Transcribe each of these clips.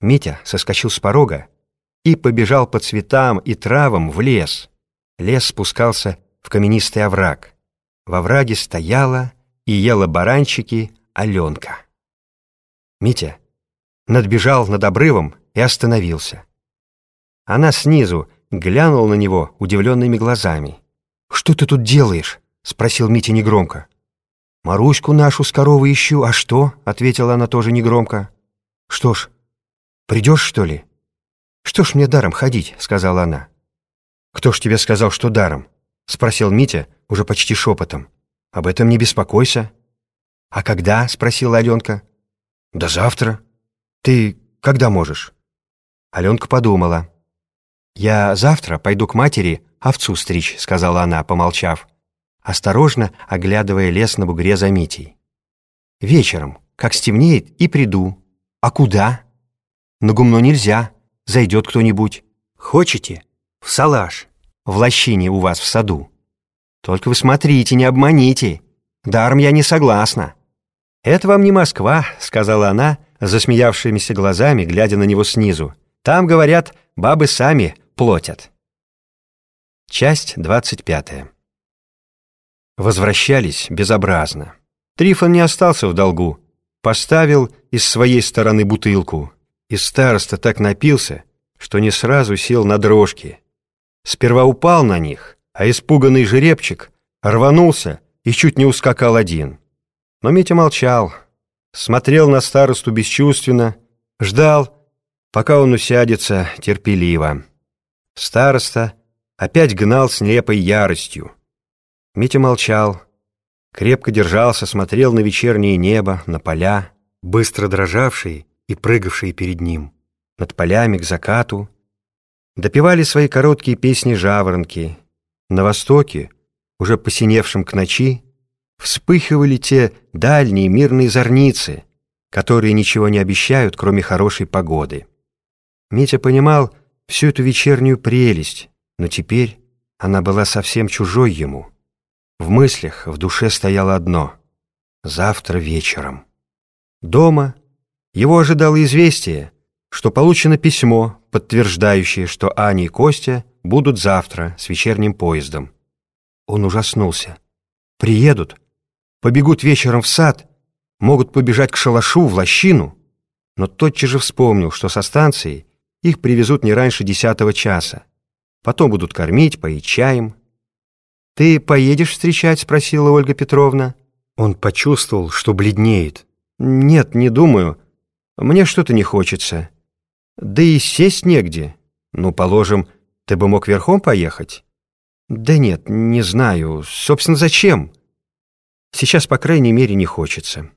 Митя соскочил с порога и побежал по цветам и травам в лес. Лес спускался в каменистый овраг. Во враге стояла и ела баранчики Аленка. Митя надбежал над обрывом и остановился. Она снизу глянула на него удивленными глазами. «Что ты тут делаешь?» — спросил Митя негромко. «Маруську нашу с коровы ищу, а что?» — ответила она тоже негромко. «Что ж, придешь, что ли?» «Что ж мне даром ходить?» — сказала она. «Кто ж тебе сказал, что даром?» — спросил Митя уже почти шепотом. «Об этом не беспокойся». «А когда?» — спросила Аленка. «Да завтра. Ты когда можешь?» Аленка подумала. «Я завтра пойду к матери овцу стричь», — сказала она, помолчав осторожно оглядывая лес на бугре за Митей. «Вечером, как стемнеет, и приду. А куда? На гумно нельзя, зайдет кто-нибудь. Хочете? В салаш, в лощине у вас в саду. Только вы смотрите, не обманите. Даром я не согласна». «Это вам не Москва», — сказала она, засмеявшимися глазами, глядя на него снизу. «Там, говорят, бабы сами платят». Часть двадцать пятая. Возвращались безобразно. Трифон не остался в долгу. Поставил из своей стороны бутылку. И староста так напился, что не сразу сел на дрожки. Сперва упал на них, а испуганный жеребчик рванулся и чуть не ускакал один. Но Митя молчал, смотрел на старосту бесчувственно, ждал, пока он усядется терпеливо. Староста опять гнал с нелепой яростью. Митя молчал, крепко держался, смотрел на вечернее небо, на поля, быстро дрожавшие и прыгавшие перед ним, над полями к закату. Допевали свои короткие песни жаворонки. На востоке, уже посиневшем к ночи, вспыхивали те дальние мирные зорницы, которые ничего не обещают, кроме хорошей погоды. Митя понимал всю эту вечернюю прелесть, но теперь она была совсем чужой ему — в мыслях, в душе стояло одно — завтра вечером. Дома его ожидало известие, что получено письмо, подтверждающее, что Аня и Костя будут завтра с вечерним поездом. Он ужаснулся. Приедут, побегут вечером в сад, могут побежать к шалашу, в лощину. Но тотчас же вспомнил, что со станции их привезут не раньше десятого часа. Потом будут кормить, поить чаем, «Ты поедешь встречать?» — спросила Ольга Петровна. Он почувствовал, что бледнеет. «Нет, не думаю. Мне что-то не хочется. Да и сесть негде. Ну, положим, ты бы мог верхом поехать?» «Да нет, не знаю. Собственно, зачем?» «Сейчас, по крайней мере, не хочется».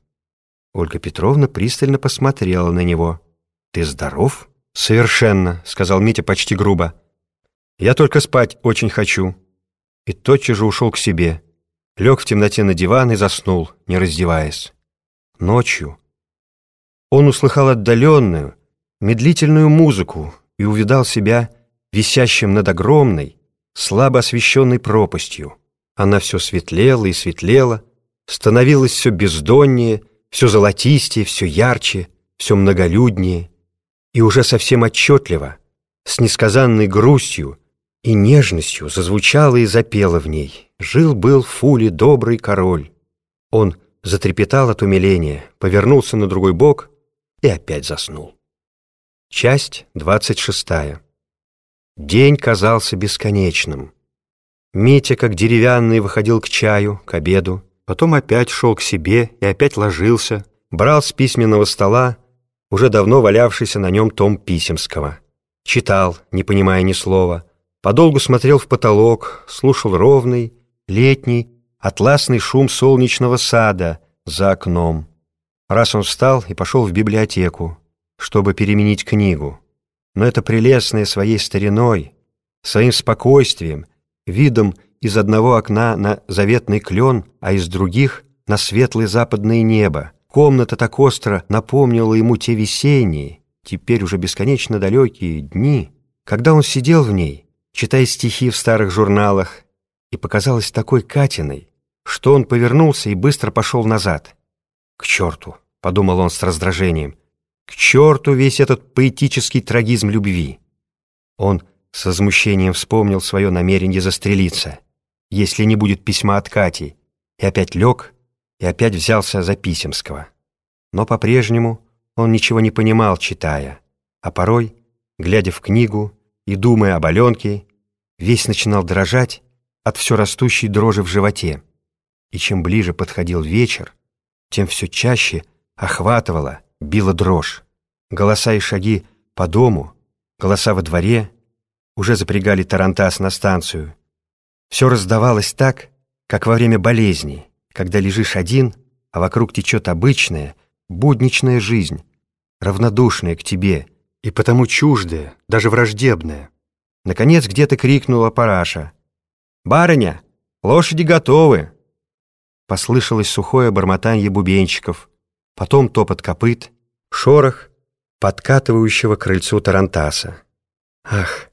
Ольга Петровна пристально посмотрела на него. «Ты здоров?» «Совершенно», — сказал Митя почти грубо. «Я только спать очень хочу» и тотчас же ушел к себе, лег в темноте на диван и заснул, не раздеваясь. Ночью он услыхал отдаленную, медлительную музыку и увидал себя висящим над огромной, слабо освещенной пропастью. Она все светлела и светлела, становилась все бездоннее, все золотистее, все ярче, все многолюднее, и уже совсем отчетливо, с несказанной грустью, и нежностью зазвучало и запело в ней. Жил-был в Фуле добрый король. Он затрепетал от умиления, повернулся на другой бок и опять заснул. Часть двадцать шестая. День казался бесконечным. Митя, как деревянный, выходил к чаю, к обеду, потом опять шел к себе и опять ложился, брал с письменного стола уже давно валявшийся на нем том Писемского. Читал, не понимая ни слова — Подолгу смотрел в потолок, слушал ровный, летний, атласный шум солнечного сада за окном. Раз он встал и пошел в библиотеку, чтобы переменить книгу. Но это прелестное своей стариной, своим спокойствием, видом из одного окна на заветный клен, а из других — на светлое западное небо. Комната так остро напомнила ему те весенние, теперь уже бесконечно далекие дни, когда он сидел в ней — читая стихи в старых журналах, и показалась такой Катиной, что он повернулся и быстро пошел назад. «К черту!» — подумал он с раздражением. К черту весь этот поэтический трагизм любви. Он с возмущением вспомнил свое намерение застрелиться, если не будет письма от Кати, и опять лег, и опять взялся за Писемского. Но по-прежнему он ничего не понимал, читая, а порой, глядя в книгу и думая об Аленке, весь начинал дрожать от все растущей дрожи в животе. И чем ближе подходил вечер, тем все чаще охватывала, била дрожь. Голоса и шаги по дому, голоса во дворе, уже запрягали тарантас на станцию. Все раздавалось так, как во время болезни, когда лежишь один, а вокруг течет обычная, будничная жизнь, равнодушная к тебе и потому чуждая, даже враждебная. Наконец где-то крикнула Параша. «Барыня, лошади готовы!» Послышалось сухое бормотанье бубенчиков, потом топот копыт, шорох подкатывающего крыльцу Тарантаса. «Ах,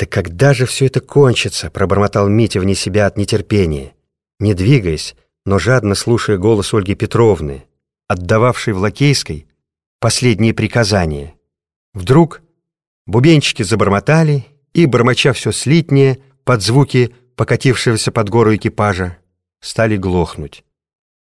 да когда же все это кончится?» — пробормотал Митя вне себя от нетерпения, не двигаясь, но жадно слушая голос Ольги Петровны, отдававшей в Лакейской последние приказания. Вдруг бубенчики забормотали и, бормоча все слитнее, под звуки покатившегося под гору экипажа, стали глохнуть.